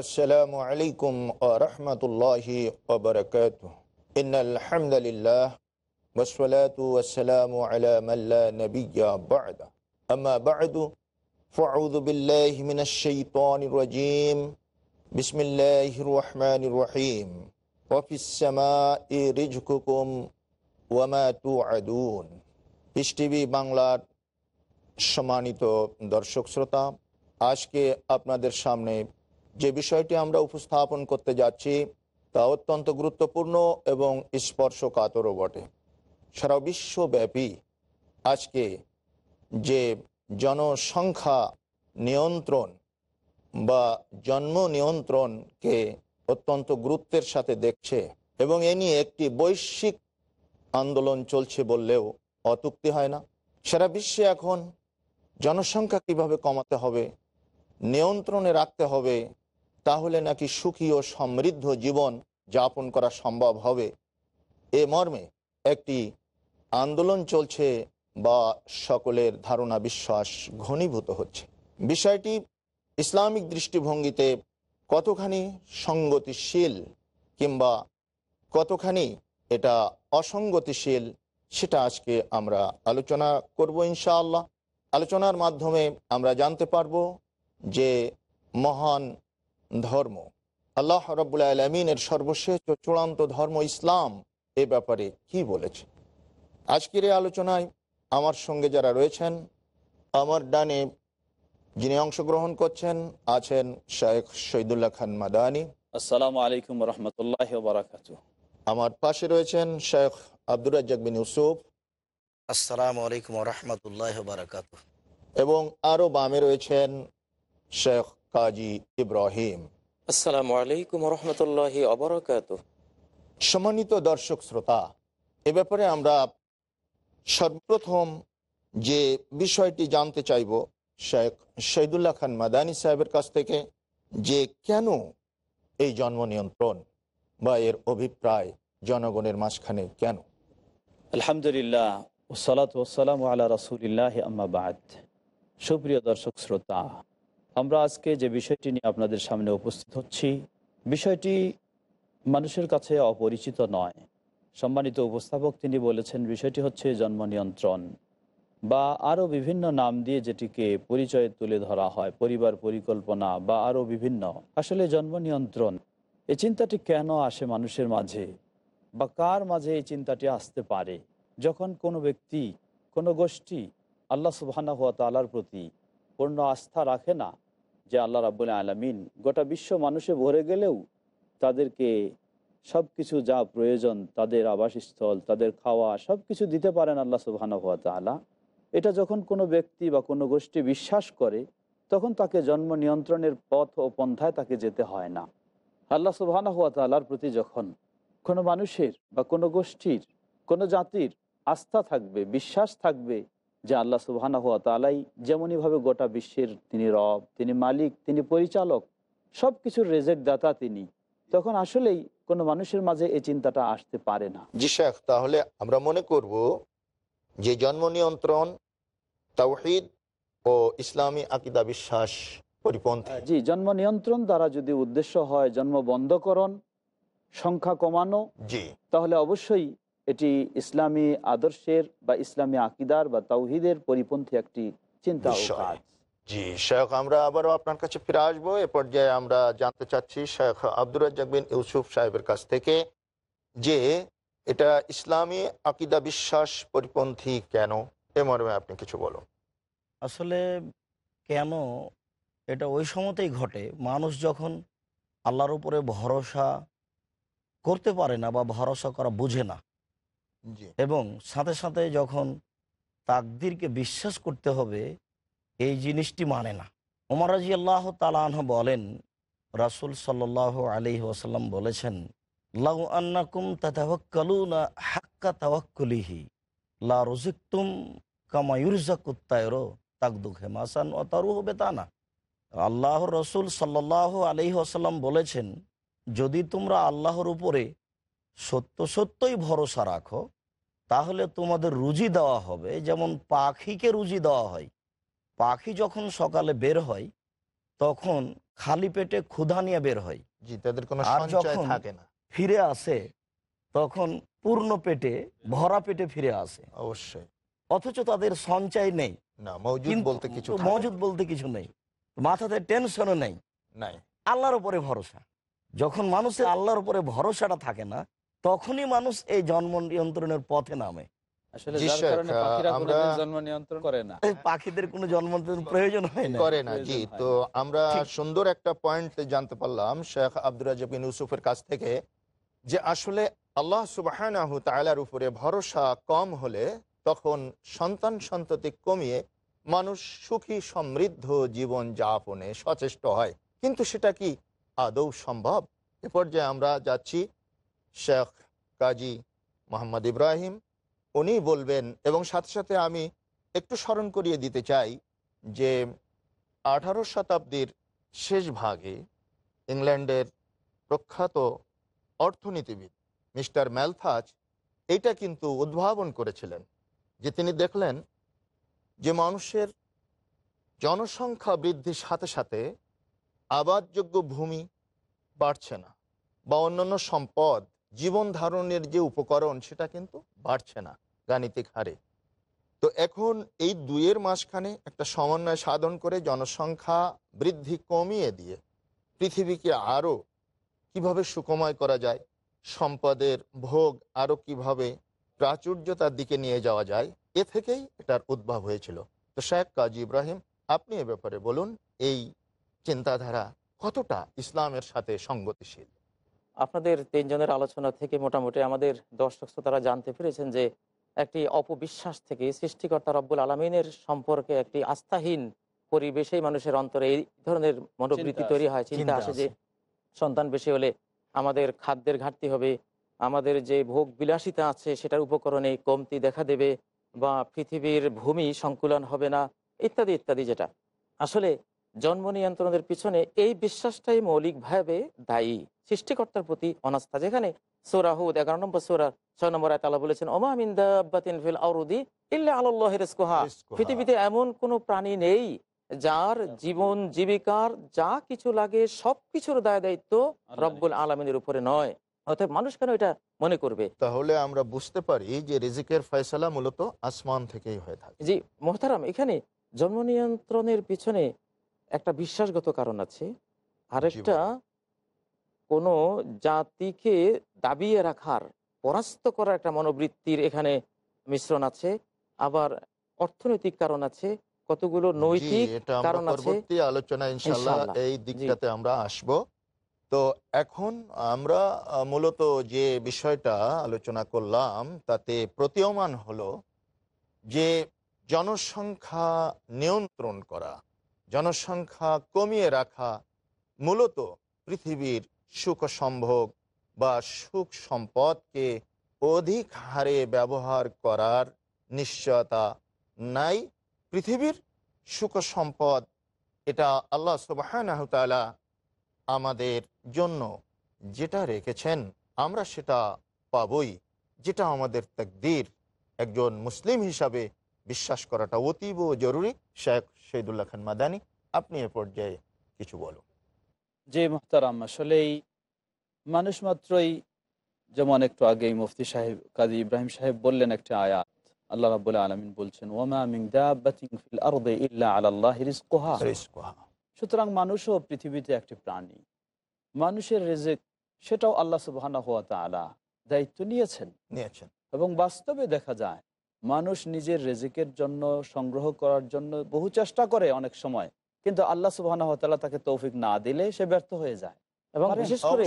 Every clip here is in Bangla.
السلام عليكم ورحمة الله وبركاته. إن الحمد لله والصلاة والسلام على من لا نبي بعد أما بعد فأعوذ بالله من الشيطان الرجيم بسم الله الرحمن الرحيم وفي السماء رزقكم وما توعدون পিস টিভি বাংলার সম্মানিত দর্শক শ্রোতা আজকে আপনাদের সামনে যে বিষয়টি আমরা উপস্থাপন করতে যাচ্ছি তা অত্যন্ত গুরুত্বপূর্ণ এবং স্পর্শকাতরও বটে সারা বিশ্বব্যাপী আজকে যে জনসংখ্যা নিয়ন্ত্রণ বা জন্ম নিয়ন্ত্রণকে অত্যন্ত গুরুত্বের সাথে দেখছে এবং এ নিয়ে একটি বৈশ্বিক আন্দোলন চলছে বললেও অতুক্তি হয় না। সারা বিশ্বে এখন জনসংখ্যা কীভাবে কমাতে হবে, নিয়ন্ত্রণে রাখতে হবে, তাহলে নাকি সুখী ও সমৃদ্ধ জীবন যাপন করা সম্ভব হবে? এ মর্মে একটি আন্দোলন চলছে বা সকলের ধারণা বিশ্বাস ঘনীভূত হচ্ছে। বিষয়টি ইসলামিক দৃষ্টিভঙ্গিতে কতখানি সঙ্গতিশীল কিংবা কতখানি এটা অসঙ্গতিশীল, সেটা আজকে আমরা আলোচনা করব ইনশাআল্লাহ। আলোচনার মাধ্যমে আমরা জানতে পারব যে মহান ধর্ম, আল্লাহ রব্বুল আলমিনের সর্বশেষ চূড়ান্ত ধর্ম ইসলাম এ ব্যাপারে কি বলেছে। আজকের এই আলোচনায় আমার সঙ্গে যারা রয়েছেন আমার ডানে যিনি অংশগ্রহণ করছেন আছেন শেখ শহীদুল্লাহ খান মাদানী। আসসালামু আলাইকুম রহমতুল্লাহ বারাকাত আমার পাশে রয়েছেন শেখ আব্দুর রাজ্জাক বিন ইউসুফ। আসসালামু আলাইকুম রহমতুল্লাহ বারাকাত এবং আরও বামে রয়েছেন শেখ কাজী ইব্রাহিম। আসসালামু আলাইকুম রহমতুল্লাহ অবরাকাত সম্মানিত দর্শক শ্রোতা এ ব্যাপারে আমরা সর্বপ্রথম যে বিষয়টি জানতে চাইব, শেখ শহীদুল্লাহ খান মাদানী সাহেবের কাছ থেকে, যে কেন এই জন্ম নিয়ন্ত্রণ বা এর অভিপ্রায় জনগণের মাঝখানে কেন? আলহামদুলিল্লাহ ওসালাত আল্লাহ রসুলিল্লাহ আম্মাবাদ সুপ্রিয় দর্শক শ্রোতা, আমরা আজকে যে বিষয়টি নিয়ে আপনাদের সামনে উপস্থিত হচ্ছি, বিষয়টি মানুষের কাছে অপরিচিত নয়। সম্মানিত উপস্থাপক, তিনি বলেছেন, বিষয়টি হচ্ছে জন্ম নিয়ন্ত্রণ বা আরও বিভিন্ন নাম দিয়ে যেটিকে পরিচয় তুলে ধরা হয়, পরিবার পরিকল্পনা বা আরও বিভিন্ন। আসলে জন্ম নিয়ন্ত্রণ এই চিন্তাটি কেন আসে মানুষের মাঝে বা কার মাঝে এই চিন্তাটি আসতে পারে? যখন কোনো ব্যক্তি, কোনো গোষ্ঠী আল্লাহ সুবাহানা হাত তালার প্রতি পূর্ণ আস্থা রাখে না যে আল্লাহ রাবুল আলমিন গোটা বিশ্ব মানুষে ভরে গেলেও তাদেরকে সব কিছু যা প্রয়োজন, তাদের আবাসস্থল, তাদের খাওয়া সব কিছু দিতে পারেন আল্লাহ সুবাহানা হাত তালা এটা যখন কোনো ব্যক্তি বা কোনো গোষ্ঠী বিশ্বাস করে, তখন তাকে জন্ম নিয়ন্ত্রণের পথ ও পন্থায় তাকে যেতে হয় না। আল্লাহ সুবাহানা হাত তালার প্রতি যখন কোনো মানুষের বা কোনো গোষ্ঠীর, কোনো জাতির আস্থা থাকবে, বিশ্বাস থাকবে যে আল্লাহ সুবাহানা হাত তালাই যেমনইভাবে গোটা বিশ্বের তিনি রব, তিনি মালিক, তিনি পরিচালক সব কিছুর রেজেক দাতা তিনি তখন আসলেই কোনো মানুষের মাঝে এই চিন্তাটা আসতে পারে না। জি শেখ তাহলে আমরা মনে করব যে জন্ম নিয়ন্ত্রণ তাওহিদ ও ইসলামী আকিদা বিশ্বাস পরিপন্থী। জি জন্ম নিয়ন্ত্রণ দ্বারা যদি উদ্দেশ্য হয় জন্ম বন্ধকরণ সংখ্যা কমানো জি। তাহলে অবশ্যই এটি ইসলামী আদর্শের বা ইসলামী আকিদার বা তাওহিদের পরিপন্থী একটি চিন্তা ও কাজ। জি শেখ আমরা আবারও আপনার কাছে ফিরে আসব। এ পর্যায়ে আমরা জানতে চাচ্ছি শেখ আব্দুর রাজ্জাক বিন ইউসুফ সাহেবের কাছ থেকে যে এটা ইসলামী আকিদা বিশ্বাস পরিপন্থী কেন? এ মর্মে আপনি কিছু বলুন। আসলে কেন? এটা ওই সময়তেই ঘটে। মানুষ যখন আল্লাহর উপরে ভরসা করতে পারে না বা ভরসা করা বুঝে না এবং সাথে সাথে যখন তাকদিরকে বিশ্বাস করতে হবে এই জিনিসটি মানে না। ওমর রাজি আল্লাহ তালাহ বলেন, রাসুল সাল্লাহ আলি ওসাল্লাম বলেছেন, লাউ আন্নাকুম লা হেমাসান হবে তা না আল্লাহর রসুল সাল্লাহ আলহি আসাল্লাম বলেছেন, যদি তোমরা আল্লাহর উপরে সত্য সত্যই ভরসা রাখো, তাহলে তোমাদের রুজি দেওয়া হবে, যেমন পাখিকে রুজি দেওয়া হয়। পাখি যখন সকালে বের হয় তখন খালি পেটে ক্ষুধা নিয়ে বের হয়। জি তাদের কোনো সঞ্চয় যখন- থাকে না। ফিরে আসে তখন পূর্ণ পেটে ভরা পেটে ফিরে আসে। অবশ্যই। অথচ তাদের সঞ্চয় নেই। না মৌজুদ বলতে কিছু মজুদ বলতে কিছু নেই। মাথাতে টেনশনও নেই। নাই। আল্লাহর উপরে ভরসা। যখন মানুষের আল্লাহর উপরে ভরসাটা থাকে না তখনই মানুষ এই জন্ম নিয়ন্ত্রণের পথে নামে। আসলে জি, যার শেখ, কারণে আহ, পাখিরা আমরা- কোনোদিন জন্ম নিয়ন্ত্রণ করে না। এই পাখিদের কোনো জন্ম প্রয়োজন হয় না। করে না। জি তো আমরা সুন্দর একটা পয়েন্ট জানতে পারলাম শেখ আব্দুর রাজাক ইউসুফের কাছ থেকে যে আসলে আল্লাহ সুবাহানাহু উপরে ভরসা কম হলে তখন সন্তান সন্ততি কমিয়ে মানুষ সুখী সমৃদ্ধ জীবন যাপনে সচেষ্ট হয়। কিন্তু সেটা কি আদৌ সম্ভব? এ পর্যায়ে আমরা যাচ্ছি শেখ কাজী মোহাম্মদ ইব্রাহিম উনি বলবেন, এবং সাথে সাথে আমি একটু স্মরণ করিয়ে দিতে চাই যে আঠারো শতাব্দীর শেষ ভাগে ইংল্যান্ডের প্রখ্যাত অর্থনীতিবিদ মিস্টার ম্যালথাজ এটা কিন্তু উদ্ভাবন করেছিলেন, যে তিনি দেখলেন যে মানুষের জনসংখ্যা বৃদ্ধির সাথে সাথে আবাদযোগ্য ভূমি বাড়ছে না, বা অন্যান্য সম্পদ জীবন ধারণের যে উপকরণ, সেটা কিন্তু বাড়ছে না গাণিতিক হারে। তো এখন এই দুইয়ের মাঝখানে একটা সমন্বয় সাধন করে জনসংখ্যা বৃদ্ধি কমিয়ে দিয়ে পৃথিবীকে আরও কীভাবে সুকময় করা যায়, সম্পদের ভোগ আরও কীভাবে প্রাচুর্যতার দিকে নিয়ে যাওয়া যায়, এ থেকেই এটার উদ্ভব হয়েছিল। তো শেখ কাজী ইব্রাহিম, আপনি এ ব্যাপারে বলুন, এই চিন্তাধারা কতটা ইসলামের সাথে সঙ্গতিশীল? আপনাদের তিনজনের আলোচনা থেকে মোটামুটি আমাদের দর্শক শ্রোতারা জানতে পেরেছেন যে একটি অপবিশ্বাস থেকে সৃষ্টিকর্তা রব্বুল আলমিনের সম্পর্কে একটি আস্থাহীন পরিবেশেই মানুষের অন্তরে এই ধরনের মনোবৃত্তি তৈরি হয় চিন্তা আসে। যে সন্তান বেশি হলে আমাদের খাদ্যের ঘাটতি হবে আমাদের যে ভোগ বিলাসিতা আছে সেটার উপকরণে কমতি দেখা দেবে বা পৃথিবীর ভূমি সংকুলন হবে না ইত্যাদি ইত্যাদি যেটা আসলে জন্ম নিয়ন্ত্রণের পিছনে এই বিশ্বাসটাই মৌলিকভাবে দায়ী। সৃষ্টিকর্তার প্রতি অনাস্থা। যেখানে সোরাহুদ এগারো নম্বর সোরা ছয় নম্বর আয়তালা বলেছেন ওমা মিন্দাবাতিন ফিল আউরুদি ইল্লা আল্লাহ রিজকুহা। পৃথিবীতে এমন কোনো প্রাণী নেই যার জীবন জীবিকার যা কিছু লাগে সবকিছুর দায় দায়িত্ব রব্বুল আলমিনের উপরে নয়। মানুষ কেন এটা মনে করবে? তাহলে আমরা বুঝতে পারি যে রিজিকের ফয়সালা মূলত আসমান থেকেই হয়ে থাকে। জি মোহতারাম এখানে জন্ম নিয়ন্ত্রণের পিছনে একটা বিশ্বাসগত কারণ আছে। আরেকটা কোনো জাতিকে দাবিয়ে রাখার পরাস্ত করার একটা মনোবৃত্তির এখানে মিশ্রণ আছে। আবার অর্থনৈতিক কারণ আছে কতগুলো নৈতিক কারণ আছে। আলোচনা ইনশাল্লাহ ইনশাআল্লাহ। এই দিকটাতে আমরা আসব। তো এখন আমরা মূলত যে বিষয়টা আলোচনা করলাম তাতে প্রতীয়মান হলো যে জনসংখ্যা নিয়ন্ত্রণ করা। জনসংখ্যা কমিয়ে রাখা মূলত পৃথিবীর সুখ সম্ভোগ বা সুখ সম্পদকে অধিক হারে ব্যবহার করার নিশ্চয়তা নাই পৃথিবীর সুখ সম্পদ এটা আল্লাহ সুবাহ আমাদের জন্য যেটা রেখেছেন, আমরা সেটা পাবই, যেটা আমাদের তাকদীর। একজন মুসলিম হিসাবে বিশ্বাস করাটা অতীব জরুরি। শেখ শহীদুল্লাহ খান মাদানি আপনি এ পর্যায়ে কিছু বলুন। যে মোহতারাম আসলেই মানুষ মাত্রই যেমন একটু আগেই মুফতি সাহেব কাজী ইব্রাহিম সাহেব বললেন একটা আয়াত আল্লাহ রাবুল আলমিন বলছেন ওমা রিজকুহা। সুতরাং মানুষও পৃথিবীতে একটি প্রাণী। মানুষের রেজেক সেটাও আল্লাহ তাআলা দায়িত্ব নিয়েছেন। নিয়েছেন। এবং বাস্তবে দেখা যায় মানুষ নিজের রেজিকের জন্য সংগ্রহ করার জন্য বহু চেষ্টা করে অনেক সময়। কিন্তু আল্লাহ সুবাহ তাকে তৌফিক না দিলে সে ব্যর্থ হয়ে যায়। এবং বিশেষ করে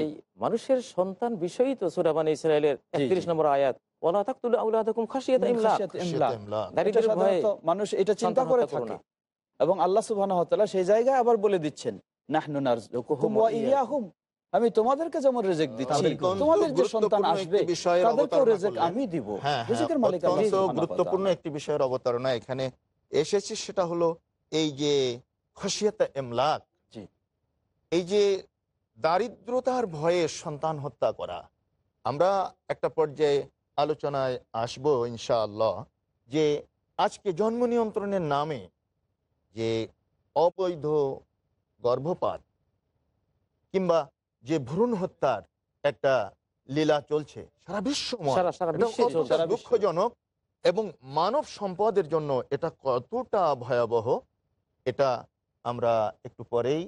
এই মানুষের সন্তান বিষয়ই তো সুরাবান ইসরায়েলের একত্রিশ নম্বর আয়াত মানুষ এটা চিন্তা করে থাকে। এবং আল্লাহ সুবাহ সেই জায়গায় আবার বলে দিচ্ছেন। আমি তোমাদেরকে যেমন রেজেক দিচ্ছি তোমাদের যে সন্তান আসবে তাদেরকেও রেজেক আমি দিব। হ্যাঁ হ্যাঁ মালিক অত্যন্ত গুরুত্বপূর্ণ একটি বিষয়ের অবতারণা এখানে এসেছে সেটা হলো এই যে খসিয়াত এমলাক। জি। এই যে দারিদ্রতার ভয়ে সন্তান হত্যা করা। আমরা একটা পর্যায়ে আলোচনায় আসব ইনশাআল্লাহ যে আজকে জন্ম নিয়ন্ত্রণের নামে যে অবৈধ গর্ভপাত কিংবা যে ভ্রূণ হত্যার একটা লীলা চলছে সারা বিশ্বময়। দুঃখজনক এবং মানব সম্পদের জন্য এটা কতটা ভয়াবহ এটা আমরা একটু পরেই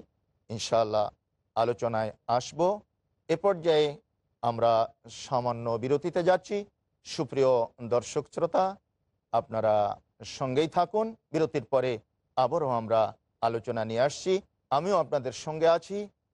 ইনশাল্লাহ আলোচনায় আসব। এ পর্যায়ে আমরা সামান্য বিরতিতে যাচ্ছি। সুপ্রিয় দর্শক শ্রোতা আপনারা সঙ্গেই থাকুন। বিরতির পরে আবারও আমরা আলোচনা নিয়ে আসছি। আমিও আপনাদের সঙ্গে আছি।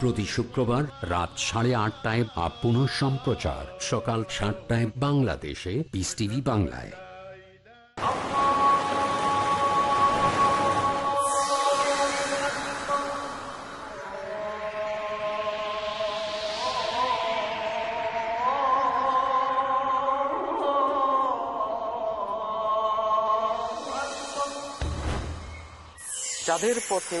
প্রতি শুক্রবার রাত সাড়ে আটটায় বা পুনঃ সম্প্রচার। সকাল সাতটায় বাংলাদেশে পিস টিভি বাংলায়। যাদের পথে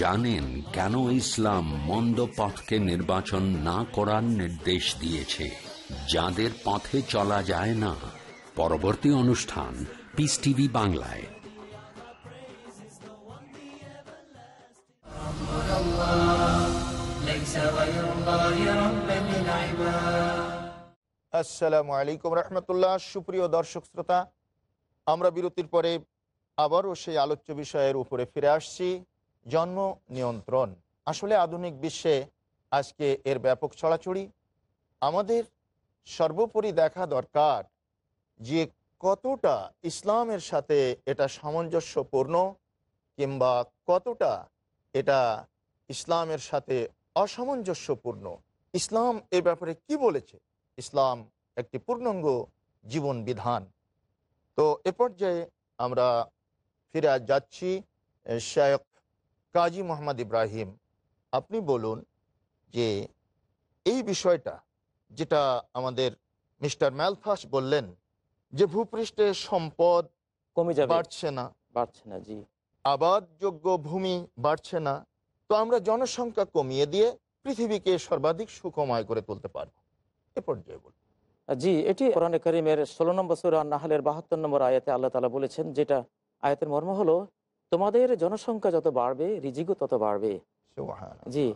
জানেন কেন ইসলাম মন্দ পথকে নির্বাচন না করার নির্দেশ দিয়েছে। যাদের পথে চলা যায় না। পরবর্তী অনুষ্ঠান পিস টিভি বাংলায়। আসসালামু আলাইকুম রহমতুল্লাহ। সুপ্রিয় দর্শক শ্রোতা, আমরা বিরতির পরে আবারও সেই আলোচ্য বিষয়ের উপরে ফিরে আসছি। জন্ম নিয়ন্ত্রণ। আসলে আধুনিক বিশ্বে আজকে এর ব্যাপক ছড়াছড়ি। আমাদের সর্বোপরি দেখা দরকার যে কতটা ইসলামের সাথে এটা সামঞ্জস্যপূর্ণ কিংবা কতটা এটা ইসলামের সাথে অসামঞ্জস্যপূর্ণ। ইসলাম এ ব্যাপারে কি বলেছে? ইসলাম একটি পূর্ণাঙ্গ জীবন বিধান। তো এ পর্যায়ে আমরা ফিরে যাচ্ছি শেখ কাজী মোহাম্মদ ইব্রাহিম আপনি বলুন যে এই বিষয়টা যেটা আমাদের মিস্টার ম্যালফাস বললেন যে ভূপৃষ্ঠে সম্পদ কমে যাবে। বাড়ছে না। বাড়ছে না জি। আবাদযোগ্য ভূমি বাড়ছে না। তো আমরা জনসংখ্যা কমিয়ে দিয়ে পৃথিবীকে সর্বাধিক সুখময় করে তুলতে পারব। এ পর্যায়ে বলুন। জি এটি কোরআনে করিমের ষোলো নম্বর সুরা নাহালের বাহাত্তর নম্বর আয়াতে আল্লাহ তালা বলেছেন যেটা আয়াতের মর্ম হলো তোমাদের জনসংখ্যা যত বাড়বে রিজিকও তত বাড়বে। জি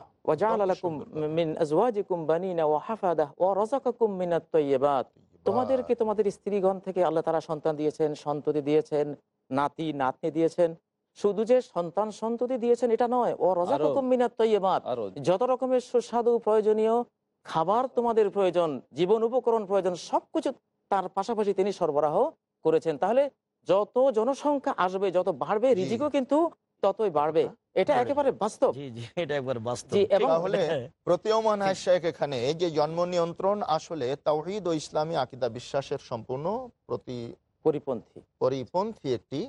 তোমাদেরকে তোমাদের স্ত্রীগণ থেকে আল্লাহ তারা সন্তান দিয়েছেন সন্ততি দিয়েছেন নাতি নাতনি দিয়েছেন। শুধু যে সন্তান সন্ততি দিয়েছেন এটা নয় ও রাযাকাকুম মিনাত তাইয়্যিবাত। যত রকমের সুস্বাদু প্রয়োজনীয় খাবার তোমাদের প্রয়োজন জীবন উপকরণ প্রয়োজন সবকিছু তার পাশাপাশি তিনি সরবরাহ করেছেন। তাহলে যত জনসংখ্যা আসবে যত বাড়বে রিজিকও কিন্তু ততই বাড়বে। এটা একেবারে বাস্তব। জি জি এটা একবার বাস্তব। তাহলে প্রতীয়মান শেখ এখানে এই যে জন্ম নিয়ন্ত্রণ আসলে তাওহিদ ও ইসলামী আকিদা বিশ্বাসের সম্পূর্ণ প্রতি পরিপন্থী। পরিপন্থী একটি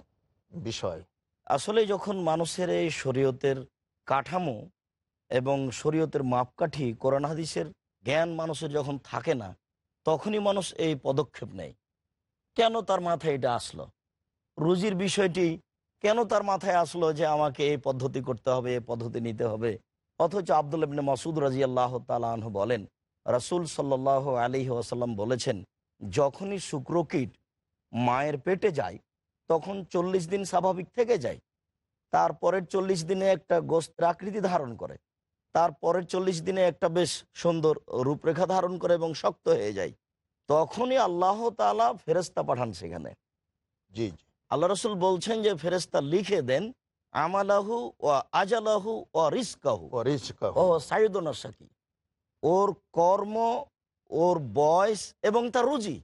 বিষয়। আসলে যখন মানুষের এই শরীয়তের কাঠামো এবং শরীয়তের মাপকাঠি কোরআন হাদিসের জ্ঞান মানুষের যখন থাকে না তখনই মানুষ এই পদক্ষেপ নেয়। কেন তার মাথায় এটা আসলো? রুজির বিষয়টি কেন তার মাথায় আসলো যে আমাকে এই পদ্ধতি করতে হবে, এই পদ্ধতি নিতে হবে? অথচ আব্দুল ইবনে মাসুদ রাজি আল্লাহ তালাহ বলেন, রাসুল সাল্লাহ আলী ওয়াসাল্লাম বলেছেন, যখনই শুক্রকীট মায়ের পেটে যায়, তখন চল্লিশ দিন স্বাভাবিক থেকে যায়। তারপরের চল্লিশ দিনে একটা গোস্তের আকৃতি ধারণ করে। তারপরের চল্লিশ দিনে একটা বেশ সুন্দর রূপরেখা ধারণ করে এবং শক্ত হয়ে যায়। তখনই আল্লাহ তালা ফেরেস্তা পাঠান সেখানে। জি জি। আল্লাহ রসুল বলছেন যে ফেরেস্তা লিখে দেন আমালাহু ও আজালাহু ও রিস্কাহু ও। সাইদনাশাকি ওর কর্ম ওর বয়স এবং তার রুজি।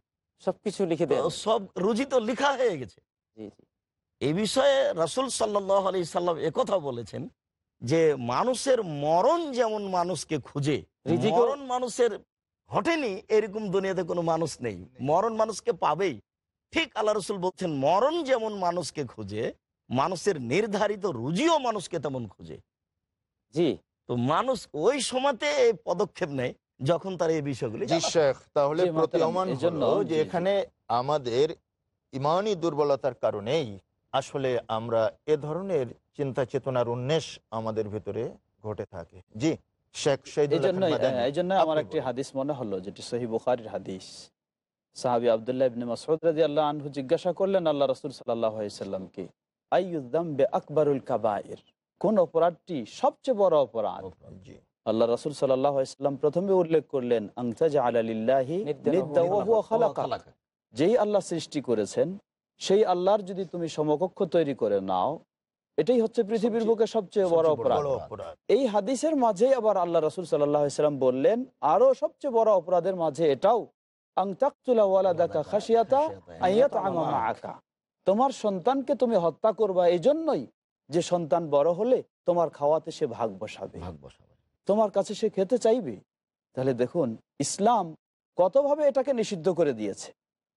সবকিছু লিখে দেন। সব রুজি তো লিখা হয়ে গেছে। এ জি। এই বিষয়ে রাসুল সাল্লাহ আলি সাল্লাম একথা বলেছেন যে মানুষের মরণ যেমন মানুষকে খুঁজে মরণ মানুষের ঘটেনি এরকম দুনিয়াতে কোনো মানুষ নেই। মরণ মানুষকে পাবেই। ঠিক আল্লাহ রসুল বলছেন মরণ যেমন মানুষকে খুঁজে মানুষের নির্ধারিত রুজিও মানুষকে তেমন খুঁজে। জি। তো মানুষ ওই সময়তে এই পদক্ষেপ নেয় যখন তার এই বিষয়গুলি জি জানা শেখ তাহলে প্রতীয়মান হলো যে। এখানে আমাদের ইমানই দুর্বলতার কারণেই আসলে আমরা এ ধরনের চিন্তা চেতনার উন্মেষ আমাদের ভেতরে ঘটে থাকে। জি শেখ এই শহীদুল্লাহ জন্যই এই জন্য আমার একটি হাদিস মনে হলো যেটি সহি বুখারির হাদিস। সাহাবি আবদুল্লাহ ইবনে মাসউদ রাদিয়াল্লাহু আনহু জিজ্ঞাসা করলেন আল্লাহ রাসূল সাল্লাল্লাহু আলাইহি সাল্লামকে আইয়ুযামবি আকবারুল কাবায়ের কোন অপরাধটি সবচেয়ে বড় অপরাধ? আল্লাহ রাসূল সাল্লাল্লাহু আলাইহি সাল্লাম প্রথমে উল্লেখ করলেন হুয়া। যেই আল্লাহ সৃষ্টি করেছেন সেই আল্লাহর যদি তুমি সমকক্ষ তৈরি করে নাও এটাই হচ্ছে পৃথিবীর বুকে সবচেয়ে বড় অপরাধ। অপরাধ। এই হাদিসের মাঝে আবার আল্লাহ রসুল সাল্লাম বললেন আরও সবচেয়ে বড় অপরাধের মাঝে এটাও তোমার সন্তানকে তুমি হত্যা করবা এই জন্যই যে সন্তান বড় হলে তোমার খাওয়াতে সে ভাগ বসাবে। ভাগ বসাবে। তোমার কাছে সে খেতে চাইবে? তাহলে দেখুন ইসলাম কতভাবে এটাকে নিষিদ্ধ করে দিয়েছে।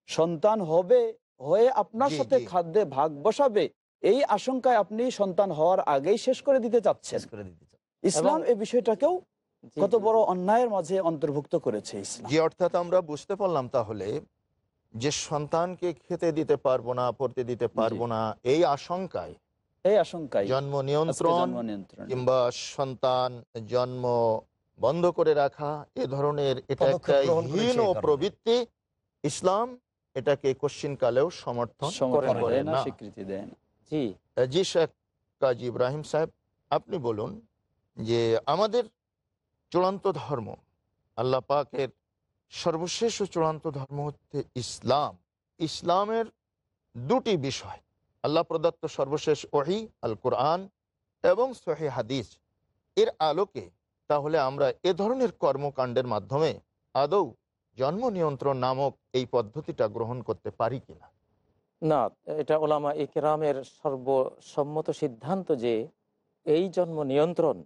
সন্তান হবে হয়ে আপনার সাথে খাদ্যে ভাগ বসাবে এই আশঙ্কায় আপনি সন্তান হওয়ার আগেই শেষ করে দিতে চাচ্ছেন। ইসলাম এই বিষয়টাকেও কত বড় অন্যায়ের মাঝে অন্তর্ভুক্ত করেছে ইসলাম। জি অর্থাৎ আমরা বুঝতে পারলাম তাহলে যে সন্তানকে খেতে দিতে পারব না পড়তে দিতে পারব না এই আশঙ্কায় এই আশঙ্কায় জন্ম নিয়ন্ত্রণ কিংবা সন্তান জন্ম বন্ধ করে রাখা এ ধরনের এটা একটা হীন প্রবৃত্তি। ইসলাম এটাকে কোশ্চিন কালেও সমর্থন করে না স্বীকৃতি দেয় না। জি। জি শেখ কাজী ইব্রাহিম সাহেব আপনি বলুন যে আমাদের চূড়ান্ত ধর্ম। আল্লাহ পাকের সর্বশেষ ও চূড়ান্ত ধর্ম হচ্ছে ইসলাম। ইসলামের দুটি বিষয়। আল্লাহ প্রদত্ত সর্বশেষ ওহি আল কোরআন এবং সহি হাদিস। এর আলোকে তাহলে আমরা এ ধরনের কর্মকাণ্ডের মাধ্যমে আদৌ জন্ম নিয়ন্ত্রণ নামক এই পদ্ধতিটা গ্রহণ করতে পারি কিনা? না, এটা ওলামা ইকরামের সর্বসম্মত সিদ্ধান্ত যে এই জন্ম নিয়ন্ত্রণ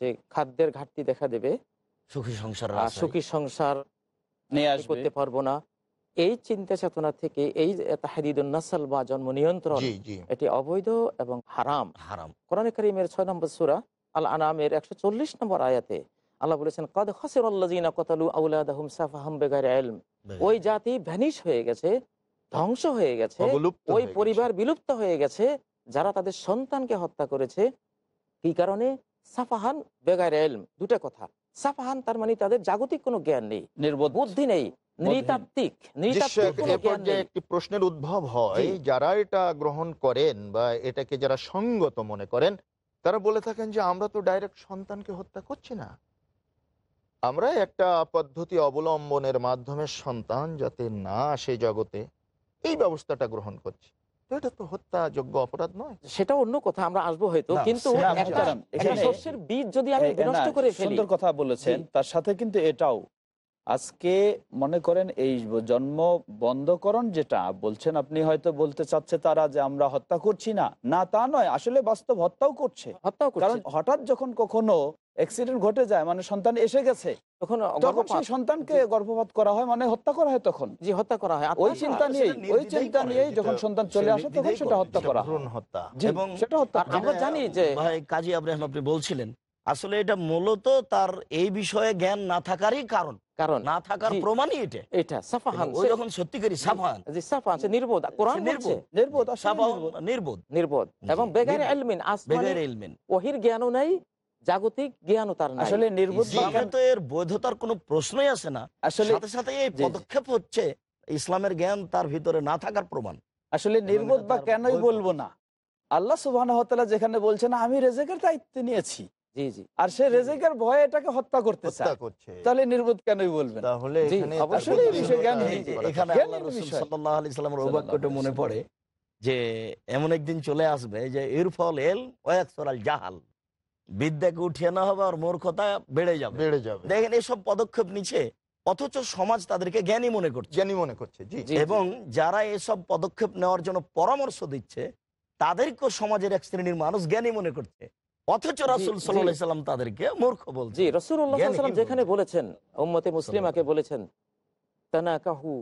যে খাদ্যের ঘাটতি দেখা দেবে সুখী সংসার সুখী সংসার নিয়ে করতে পারব না। এই চিন্তা চেতনা থেকে এই নাসাল বা জন্ম নিয়ন্ত্রণ এটি অবৈধ এবং হারাম। হারাম। কোরআন করিমের ছয় নম্বর সুরা আল আনামের একশো চল্লিশ নম্বর আয়াতে আল্লাহ বলেছেন কদ খসির আল্লাজিনা কতালু আউলাদাহুম সাফাহাম বেগার ইলম ওই জাতি ভ্যানিশ হয়ে গেছে ধ্বংস হয়ে গেছে ওই পরিবার বিলুপ্ত হয়ে গেছে যারা তাদের সন্তানকে হত্যা করেছে। কি কারণে? সাফাহান বেগার এলম দুটা কথা। সাফাহান তার মানে তাদের জাগতিক কোনো জ্ঞান নেই নির্বোধ। বুদ্ধি নেই একটি প্রশ্নের উদ্ভব হয় যারা এটা গ্রহণ করেন বা এটাকে যারা সঙ্গত মনে করেন তারা বলে থাকেন যে আমরা তো ডাইরেক্ট সন্তানকে হত্যা করছি না। আমরা একটা পদ্ধতি অবলম্বনের মাধ্যমে সন্তান যাতে না আসে জগতে এই ব্যবস্থাটা গ্রহণ করছি। তো এটা তো হত্যাযোগ্য অপরাধ নয়। সেটা অন্য কথা আমরা আসব হয়তো কিন্তু সেটা একটা- মোহতারাম, একটা এখানে- শস্যের বীজ যদি আমি এ- করে সুন্দর কথা বলেছেন তার সাথে কিন্তু এটাও। আজকে মনে করেন এই জন্ম বন্ধকরণ যেটা বলছেন আপনি হয়তো বলতে চাচ্ছে তারা যে আমরা হত্যা করছি না। না তা নয় আসলে বাস্তব হত্যাও করছে। কারণ করছে। হঠাৎ যখন কখনো অ্যাক্সিডেন্ট ঘটে যায় মানে সন্তান এসে গেছে তখন তখন গর্ভপাত। সেই সন্তানকে গর্ভপাত করা হয় মানে হত্যা করা হয় তখন। জি হত্যা করা হয়। ওই চিন্তা সেটা ওই চিন্তা করে, যখন সন্তান চলে আসে তখন সেটা হত্যা করা। হত্যা। এবং সেটা হত্যা আমরা জানি যে ভাই কাজী আব্রাহিম আপনি বলছিলেন আসলে এটা মূলত তার এই বিষয়ে জ্ঞান না থাকারই কারণ। কারণ। না থাকার প্রমাণই এটা। এটা সাফাহান। ওই যখন সত্যিকারী সাফান জি সাফাহান সে নির্বোধ। কোরআন নির্বোধ। নির্বোধ নির্বোধ। এবং। আসমানি ইলমেন। ওহির জ্ঞানও নাই জাগতিক জ্ঞানও তার আসলে নির্বোধ বা ইসলামে জ্ঞান- তো এর বৈধতার কোনো প্রশ্নই আসে না। আসলে সাথে সাথে এই জি, জি। পদক্ষেপ হচ্ছে ইসলামের জ্ঞান তার ভিতরে না থাকার প্রমাণ। আসলে নির্বোধ বা কেনই বলব না। আল্লাহ সুবাহ যেখানে বলছেন আমি রেজেকের দায়িত্ব নিয়েছি। জি জি। আর সে রেজেকের ভয়ে এটাকে হত্যা করতে চায়। তাহলে নির্বোধ কেনই বলবেন? তাহলে এখানে মনে পড়ে যে এমন একদিন চলে আসবে যে ইরফল এল ওয়াকসরাল জাহাল। বিদ্যাকে উঠিয়ে না হবে আর মূর্খতা বেড়ে যাবে। বেড়ে যাবে। দেখেন এসব পদক্ষেপ নিচ্ছে অথচ সমাজ তাদেরকে জ্ঞানী মনে করছে। জ্ঞানী মনে করছে এবং যারা এসব পদক্ষেপ নেওয়ার জন্য পরামর্শ দিচ্ছে তাদেরকেও সমাজের এক শ্রেণির মানুষ জ্ঞানী মনে করছে। অথচ রাসুল সাল্লাম তাদেরকে মূর্খ বলছে। জি রসুল্লাহ জ্ঞানী সাল্লাম কি যেখানে বলছে? বলেছেন উম্মতে মুসলিমাকে বলেছেন তানা কাহু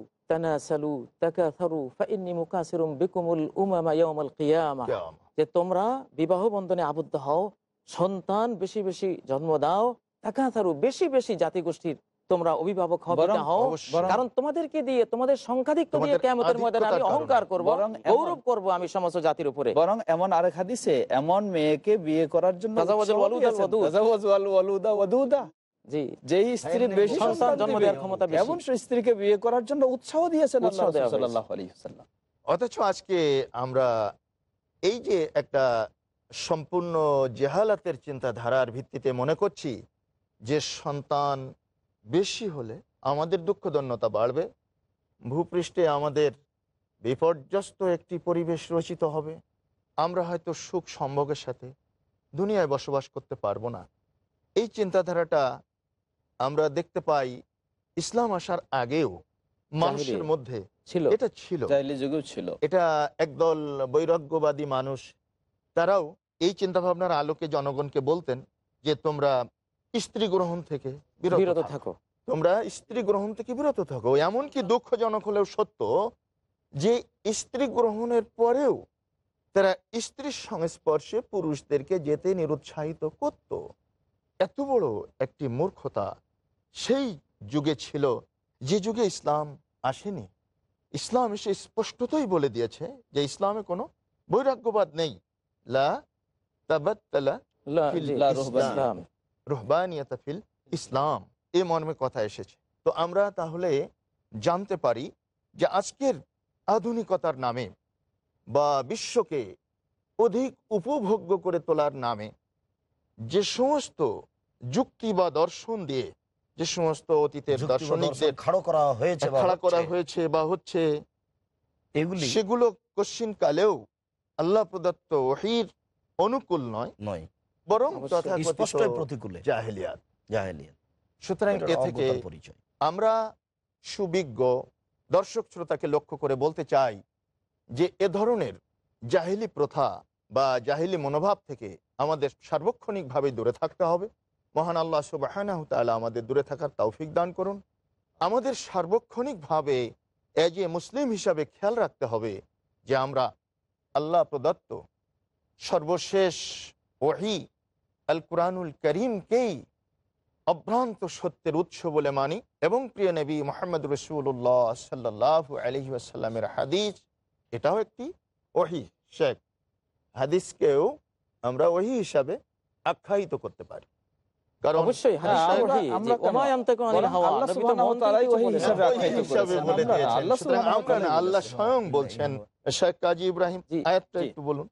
সালু তাকা থারু ফাইন্নি মুকাসিরুম বিকুমুল উমামা ইয়াউমাল কিয়ামা। কেয়ামত। যে তোমরা বিবাহ বন্ধনে আবদ্ধ হও সন্তান বেশি বেশি জন্ম দাও তাকা থারু বেশি বেশি জাতিগোষ্ঠীর তোমরা অভিভাবক হও বরং- পিতা হও কারণ তোমাদেরকে দিয়ে তোমাদের সংখ্যাধিক্য দিয়ে কেমতের ময়দানে আমি অহংকার। করব গৌরব করব আমি সমস্ত জাতির উপরে বরং এমন আরেক হাদিসে এমন মেয়েকে বিয়ে করার জন্য উৎসাহ ওয়ালুদা দিয়েছেন। ওয়াদুদ। তাজাওয়াজুল ওয়ালুদা ওয়াদুদা। জি যেই স্ত্রী বেশি সন্তান সন্তান জন্ম দেওয়ার ক্ষমতা এমন স্ত্রীকে বিয়ে করার জন্য উৎসাহ দিয়েছেন আল্লাহ উৎসাহ দেওয়া রাসূল সাল্লাল্লাহু আলাইহি অথচ আজকে আমরা এই যে একটা সম্পূর্ণ জেহালাতের চিন্তাধারার ভিত্তিতে মনে করছি যে সন্তান বেশি হলে আমাদের দুঃখদন্যতা বাড়বে ভূপৃষ্ঠে আমাদের বিপর্যস্ত একটি পরিবেশ রচিত হবে আমরা হয়তো সুখ সম্ভোগের সাথে দুনিয়ায় বসবাস করতে পারব না। এই চিন্তাধারাটা আমরা দেখতে পাই ইসলাম আসার আগেও মানুষের মধ্যে ছিল এটা ছিল। যুগেও ছিল। এটা একদল বৈরাগ্যবাদী মানুষ তারাও এই চিন্তাভাবনার আলোকে জনগণকে বলতেন যে তোমরা স্ত্রী গ্রহণ থেকে বিরত। থাকো। তোমরা স্ত্রী গ্রহণ থেকে বিরত থাকো। এমনকি দুঃখজনক হলেও সত্য যে স্ত্রী গ্রহণের পরেও তারা স্ত্রীর সংস্পর্শে পুরুষদেরকে যেতে নিরুৎসাহিত করত। এত বড় একটি মূর্খতা সেই যুগে ছিল যে যুগে ইসলাম আসেনি। ইসলাম এসে স্পষ্টতই বলে দিয়েছে যে ইসলামে কোনো বৈরাগ্যবাদ নেই। লা তাবাত্তালা ইসলাম। ইসলাম। রহবানিয়াতা ফিল ইসলাম এ মর্মে কথা এসেছে তো আমরা তাহলে জানতে পারি যে আজকের আধুনিকতার নামে বা বিশ্বকে অধিক উপভোগ্য করে তোলার নামে যে সমস্ত যুক্তি বা দর্শন দিয়ে যে সমস্ত অতীতের দার্শনিকদের খাড়ো করা হয়েছে খাড়া করা হয়েছে বা হচ্ছে এগুলি সেগুলো কশ্চিন কালেও আল্লাহ প্রদত্ত ওহির অনুকূল নয় নয়। বরং অবশ্যই। প্রতিকূলে। জাহেলিয়াত। জাহেলিয়াত। সুতরাং এ থেকে পরিচয়। আমরা সুবিজ্ঞ দর্শক শ্রোতাকে লক্ষ্য করে বলতে চাই যে এ ধরনের জাহিলি প্রথা বা জাহিলি মনোভাব থেকে আমাদের সার্বক্ষণিকভাবে দূরে থাকতে হবে। মহান আল্লাহ সুবাহ আমাদের দূরে থাকার তৌফিক দান করুন। আমাদের সার্বক্ষণিকভাবে এজ এ মুসলিম হিসাবে খেয়াল রাখতে হবে যে আমরা আল্লাহ প্রদত্ত সর্বশেষ ওহি আল কুরআনুল করিমকেই অভ্রান্ত সত্যের উৎস বলে মানি এবং প্রিয় নবী মোহাম্মদ রসুল্লাহ সাল্লাহ আলহি আসাল্লামের হাদিস, এটাও একটি ওহি, শেখ। হাদিসকেও আমরা ওহি হিসাবে আখ্যায়িত করতে পারি। কারণ অবশ্যই আল্লাহ। স্বয়ং বলছেন। শেখ কাজী ইব্রাহিম আয়াতটা একটু বলুন।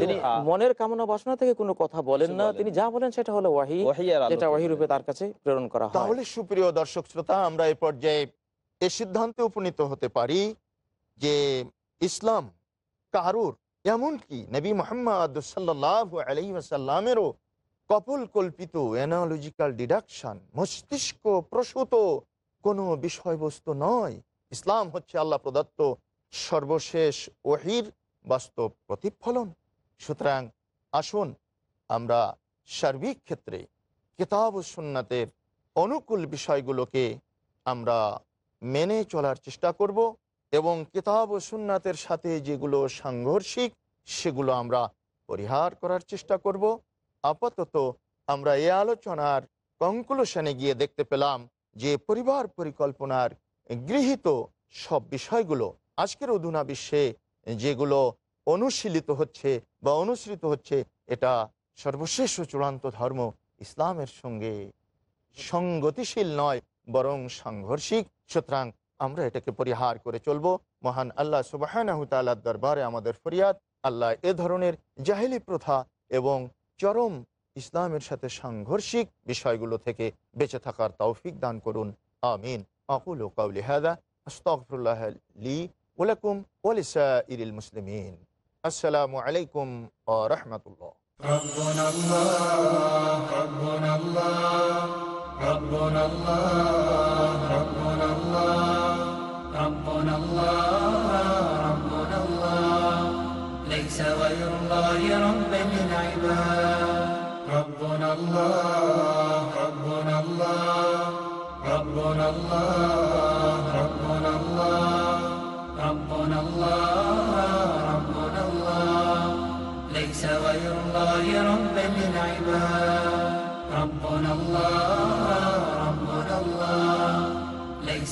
তিনি মনের কামনা বাসনা থেকে কোনো কথা বলেন না। তিনি যা বলেন সেটা হলো ওয়াহি যেটা ওয়াহি রূপে তার কাছে প্রেরণ করা হয়। তাহলে সুপ্রিয় দর্শক শ্রোতা আমরা এই পর্যায়ে এ সিদ্ধান্তে উপনীত হতে পারি যে ইসলাম কারুর এমনকি নবী মোহাম্মদ সাল্লাহ কপল কল্পিত অ্যানালজিক্যাল ডিডাকশন মস্তিষ্ক প্রসূত কোনো বিষয়বস্তু নয়। ইসলাম হচ্ছে আল্লাহ প্রদত্ত সর্বশেষ ওহির বাস্তব প্রতিফলন। সুতরাং আসুন আমরা সার্বিক ক্ষেত্রে কিতাব সুন্নাতের অনুকূল বিষয়গুলোকে আমরা মেনে চলার চেষ্টা করব। এবং কিতাব ও সুন্নাতের সাথে যেগুলো সাংঘর্ষিক, সেগুলো আমরা পরিহার করার চেষ্টা করব। আপাতত আমরা এই আলোচনার কনক্লুশনে গিয়ে দেখতে পেলাম যে পরিবার পরিকল্পনার গৃহীত সব বিষয়গুলো আজকের অধুনা বিশ্বে যেগুলো অনুশীলিত হচ্ছে বা অনুসৃত হচ্ছে, এটা সর্বশেষ চূড়ান্ত ধর্ম ইসলামের সঙ্গে সঙ্গতিশীল নয়, বরং সাংঘর্ষিক। সুতরাং আমরা এটাকে পরিহার করে চলবো মহান আল্লাহ সুবাহ দরবারে আমাদের ফরিয়াদ আল্লাহ এ ধরনের জাহেলি প্রথা এবং চরম ইসলামের সাথে সাংঘর্ষিক বিষয়গুলো থেকে বেঁচে থাকার তৌফিক দান করুন আমিন আকুল কাউলি হাদা আস্তগফিরুল্লাহ লি ওয়ালাকুম ওয়ালিসাইরিল মুসলিমিন আসসালামু আলাইকুম ওয়া রাহমাতুল্লাহ ربنا الله ربنا الله ربنا الله ربنا الله ربنا الله ربنا الله ليس غير الله ربا للعباد ربنا الله ربنا الله ربنا الله ربنا الله ربنا الله ربنا الله ليس غير الله ربا للعباد ربنا الله